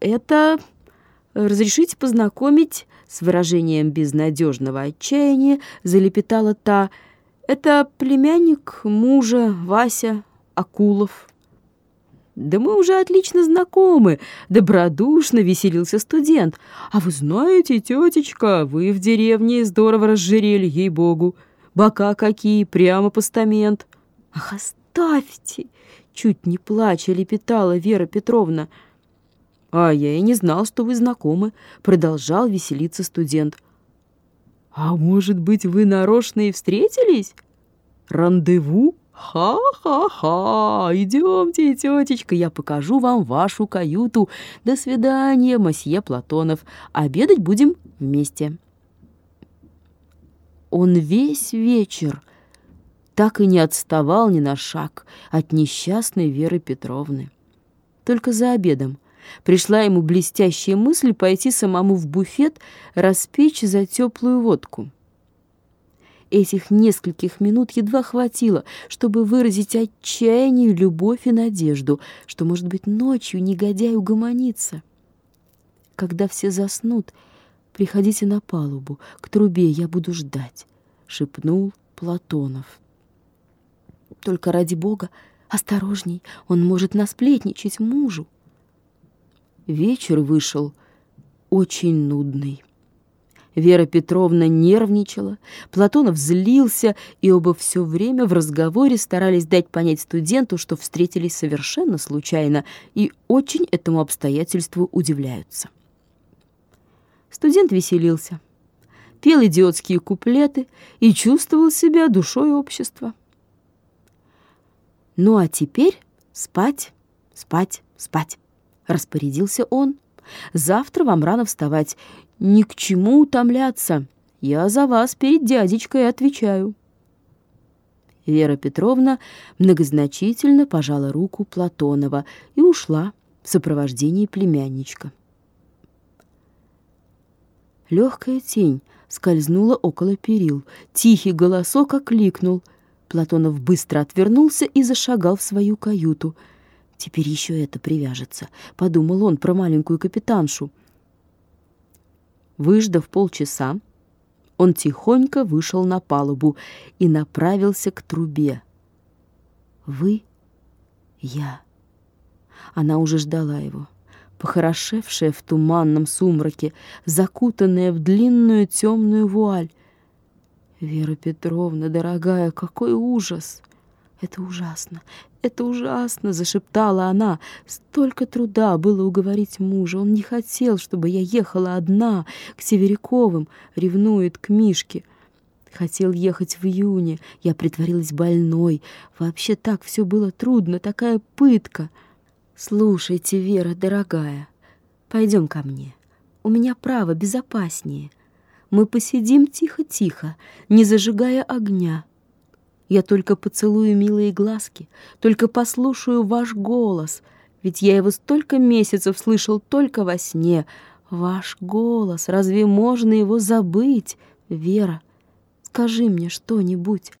это... Разрешите познакомить с выражением безнадежного отчаяния, залепетала та. Это племянник мужа Вася Акулов. «Да мы уже отлично знакомы», — добродушно веселился студент. «А вы знаете, тетечка, вы в деревне здорово разжирели, ей-богу. Бока какие, прямо постамент». «Ах, оставьте!» — чуть не плача лепетала Вера Петровна. «А я и не знал, что вы знакомы», — продолжал веселиться студент. «А может быть, вы нарочно и встретились? Рандеву?» «Ха-ха-ха! Идемте, тетечка, я покажу вам вашу каюту. До свидания, мосье Платонов. Обедать будем вместе». Он весь вечер так и не отставал ни на шаг от несчастной Веры Петровны. Только за обедом пришла ему блестящая мысль пойти самому в буфет распечь за теплую водку. Этих нескольких минут едва хватило, чтобы выразить отчаяние, любовь и надежду, что, может быть, ночью негодяй угомонится. Когда все заснут, приходите на палубу, к трубе я буду ждать, — шепнул Платонов. Только ради бога, осторожней, он может насплетничать мужу. Вечер вышел очень нудный. Вера Петровна нервничала, Платонов злился, и оба все время в разговоре старались дать понять студенту, что встретились совершенно случайно и очень этому обстоятельству удивляются. Студент веселился, пел идиотские куплеты и чувствовал себя душой общества. «Ну а теперь спать, спать, спать», — распорядился он. «Завтра вам рано вставать, ни к чему утомляться. Я за вас перед дядечкой отвечаю». Вера Петровна многозначительно пожала руку Платонова и ушла в сопровождении племянничка. Легкая тень скользнула около перил. Тихий голосок окликнул. Платонов быстро отвернулся и зашагал в свою каюту. «Теперь еще это привяжется», — подумал он про маленькую капитаншу. Выждав полчаса, он тихонько вышел на палубу и направился к трубе. «Вы? Я». Она уже ждала его, похорошевшая в туманном сумраке, закутанная в длинную темную вуаль. «Вера Петровна, дорогая, какой ужас!» «Это ужасно, это ужасно!» — зашептала она. «Столько труда было уговорить мужа. Он не хотел, чтобы я ехала одна к Северяковым, ревнует к Мишке. Хотел ехать в июне. Я притворилась больной. Вообще так все было трудно, такая пытка. Слушайте, Вера, дорогая, пойдем ко мне. У меня право безопаснее. Мы посидим тихо-тихо, не зажигая огня». Я только поцелую милые глазки, только послушаю ваш голос, ведь я его столько месяцев слышал только во сне. Ваш голос, разве можно его забыть, Вера? Скажи мне что-нибудь.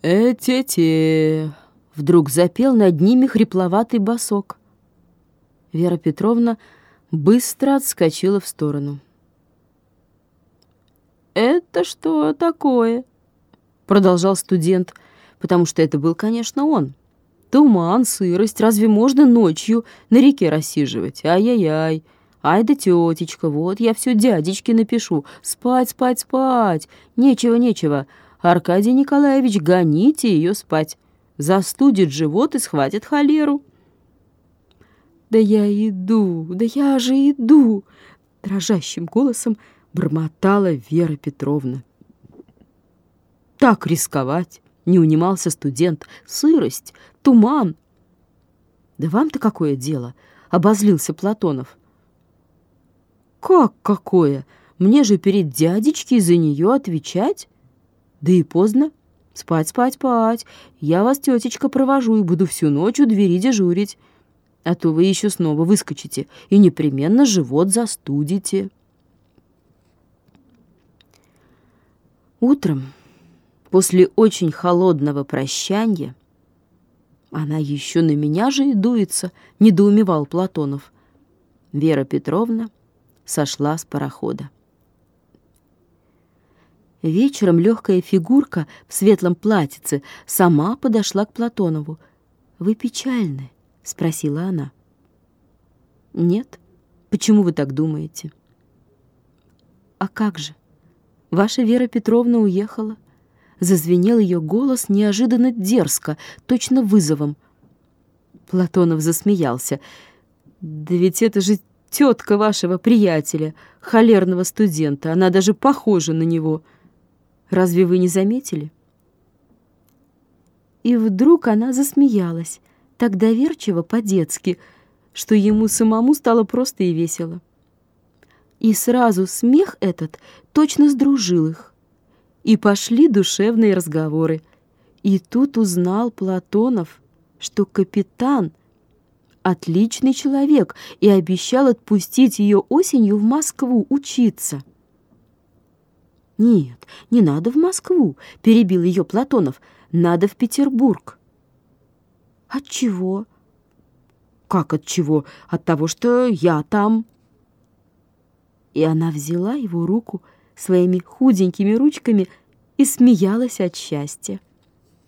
«Эти-те!» — вдруг запел над ними хрипловатый босок. Вера Петровна быстро отскочила в сторону. «Это что такое?» Продолжал студент, потому что это был, конечно, он. Туман, сырость, разве можно ночью на реке рассиживать? Ай-яй-яй. Ай да тетечка, вот я все дядечке напишу. Спать, спать, спать. Нечего, нечего. Аркадий Николаевич, гоните ее спать. Застудит живот и схватит холеру. «Да я иду, да я же иду!» Дрожащим голосом бормотала Вера Петровна так рисковать?» — не унимался студент. «Сырость, туман». «Да вам-то какое дело?» — обозлился Платонов. «Как какое? Мне же перед дядечкой за нее отвечать? Да и поздно. Спать, спать, спать. Я вас, тетечка, провожу и буду всю ночь у двери дежурить. А то вы еще снова выскочите и непременно живот застудите». Утром После очень холодного прощания она еще на меня же и дуется, недоумевал Платонов. Вера Петровна сошла с парохода. Вечером легкая фигурка в светлом платьице сама подошла к Платонову. «Вы печальны?» — спросила она. «Нет. Почему вы так думаете?» «А как же? Ваша Вера Петровна уехала». Зазвенел ее голос неожиданно дерзко, точно вызовом. Платонов засмеялся. «Да ведь это же тетка вашего приятеля, холерного студента. Она даже похожа на него. Разве вы не заметили?» И вдруг она засмеялась, так доверчиво, по-детски, что ему самому стало просто и весело. И сразу смех этот точно сдружил их. И пошли душевные разговоры. И тут узнал Платонов, что капитан — отличный человек и обещал отпустить ее осенью в Москву учиться. «Нет, не надо в Москву», — перебил ее Платонов, — «надо в Петербург». «От чего?» «Как от чего? От того, что я там». И она взяла его руку своими худенькими ручками и смеялась от счастья.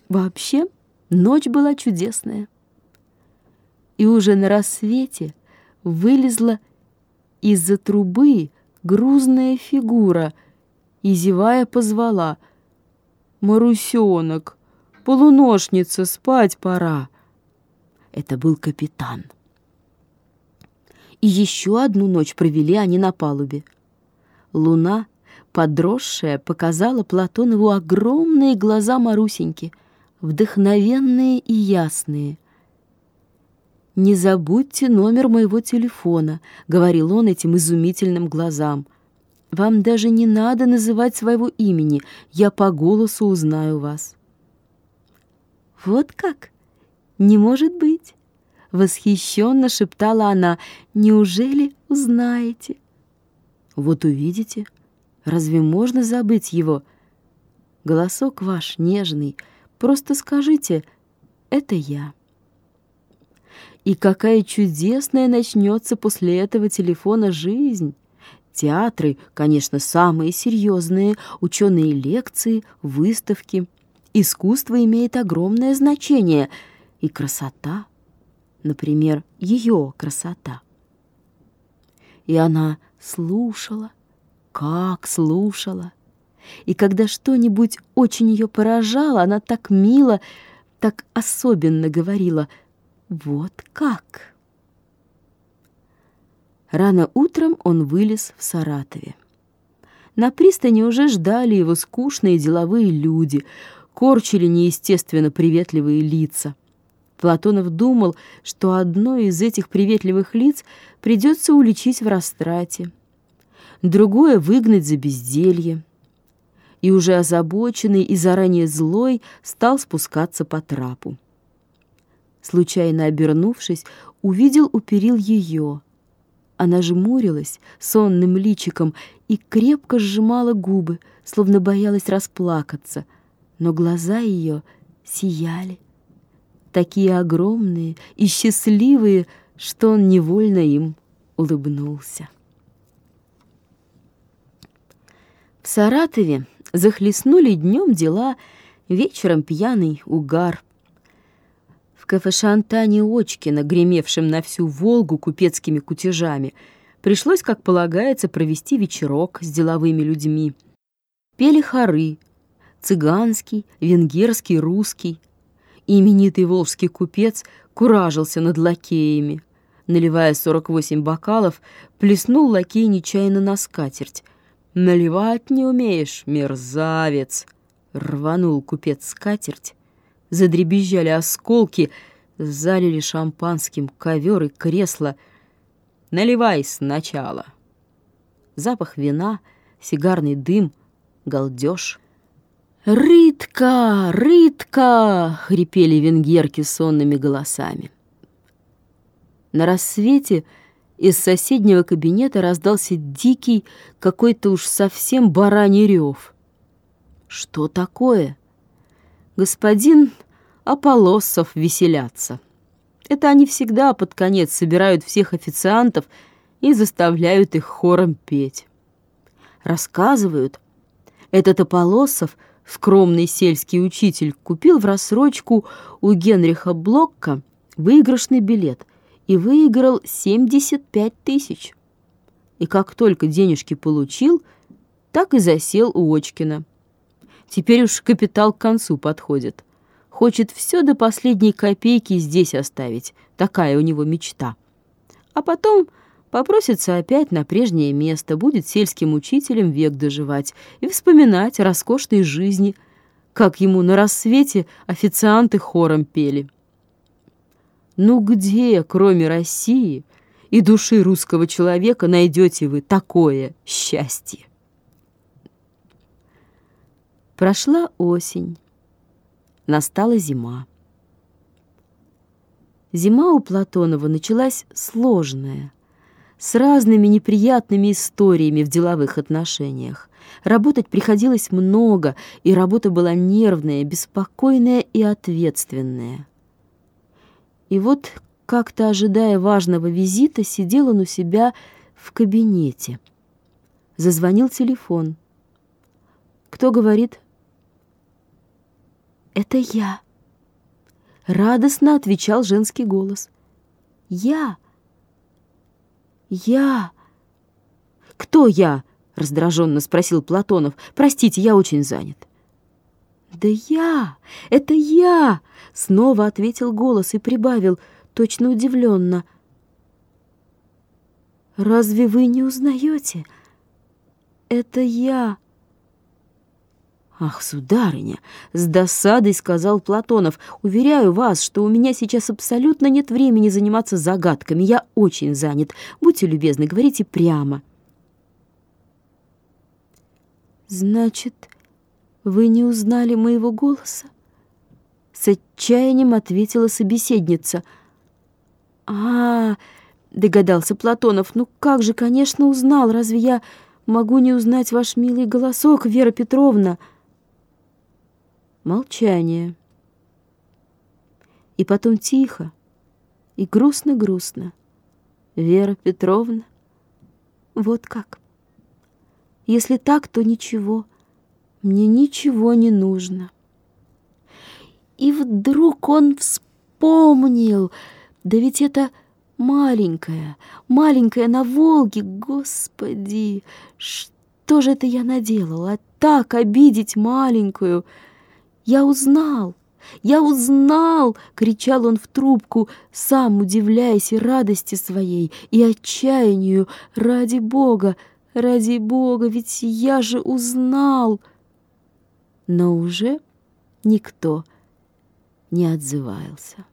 Вообще, ночь была чудесная. И уже на рассвете вылезла из-за трубы грузная фигура и, зевая, позвала «Марусенок, полуношница, спать пора!» Это был капитан. И еще одну ночь провели они на палубе. Луна, подросшая, показала Платонову огромные глаза Марусеньки, вдохновенные и ясные. «Не забудьте номер моего телефона», — говорил он этим изумительным глазам. «Вам даже не надо называть своего имени, я по голосу узнаю вас». «Вот как? Не может быть!» — восхищенно шептала она. «Неужели узнаете?» «Вот увидите. Разве можно забыть его? Голосок ваш нежный. Просто скажите, это я». И какая чудесная начнется после этого телефона жизнь! Театры, конечно, самые серьезные, ученые лекции, выставки. Искусство имеет огромное значение. И красота, например, ее красота. И она слушала, как слушала. И когда что-нибудь очень ее поражало, она так мило, так особенно говорила — вот как? Рано утром он вылез в Саратове. На пристани уже ждали его скучные деловые люди, корчили неестественно приветливые лица. Платонов думал, что одно из этих приветливых лиц придется уличить в растрате, другое — выгнать за безделье. И уже озабоченный и заранее злой стал спускаться по трапу случайно обернувшись, увидел у перил ее. Она жмурилась сонным личиком и крепко сжимала губы, словно боялась расплакаться, но глаза ее сияли, такие огромные и счастливые, что он невольно им улыбнулся. В Саратове захлестнули днем дела, вечером пьяный угар, в кафе Шантани Очкина, гремевшем на всю Волгу купецкими кутежами, пришлось, как полагается, провести вечерок с деловыми людьми. Пели хоры — цыганский, венгерский, русский. Именитый волжский купец куражился над лакеями. Наливая 48 бокалов, плеснул лакей нечаянно на скатерть. «Наливать не умеешь, мерзавец!» Рванул купец скатерть, задребезжали осколки, залили шампанским ковер и кресло. «Наливай сначала!» Запах вина, сигарный дым, галдеж. «Рытка! Рытка!» — хрипели венгерки сонными голосами. На рассвете из соседнего кабинета раздался дикий, какой-то уж совсем бараний рев. «Что такое?» господин Аполосов веселятся. Это они всегда под конец собирают всех официантов и заставляют их хором петь. Рассказывают, этот Аполосов, скромный сельский учитель, купил в рассрочку у Генриха Блокка выигрышный билет и выиграл 75 тысяч. И как только денежки получил, так и засел у Очкина. Теперь уж капитал к концу подходит. Хочет все до последней копейки здесь оставить. Такая у него мечта. А потом попросится опять на прежнее место, будет сельским учителем век доживать и вспоминать роскошной жизни, как ему на рассвете официанты хором пели. Ну где, кроме России и души русского человека, найдете вы такое счастье? Прошла осень, настала зима. Зима у Платонова началась сложная, с разными неприятными историями в деловых отношениях. Работать приходилось много, и работа была нервная, беспокойная и ответственная. И вот, как-то ожидая важного визита, сидел он у себя в кабинете. Зазвонил телефон. «Кто говорит?» «Это я!» Радостно отвечал женский голос. «Я! Я!» «Кто я?» — раздраженно спросил Платонов. «Простите, я очень занят». «Да я! Это я!» — снова ответил голос и прибавил, точно удивленно. «Разве вы не узнаете? Это я!» «Ах, сударыня!» — с досадой сказал Платонов. «Уверяю вас, что у меня сейчас абсолютно нет времени заниматься загадками. Я очень занят. Будьте любезны, говорите прямо». «Значит, вы не узнали моего голоса?» С отчаянием ответила собеседница. «А, -а — догадался Платонов, — ну как же, конечно, узнал. Разве я могу не узнать ваш милый голосок, Вера Петровна?» Молчание. И потом тихо и грустно-грустно. Вера Петровна, вот как. Если так, то ничего, мне ничего не нужно. И вдруг он вспомнил, да ведь это маленькая, маленькая на Волге, господи, что же это я наделала, так обидеть маленькую — «Я узнал! Я узнал!» — кричал он в трубку, сам удивляясь и радости своей, и отчаянию. «Ради Бога! Ради Бога! Ведь я же узнал!» Но уже никто не отзывался.